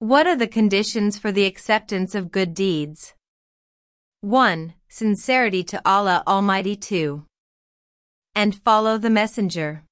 What are the conditions for the acceptance of good deeds? 1. Sincerity to Allah Almighty 2. And follow the Messenger.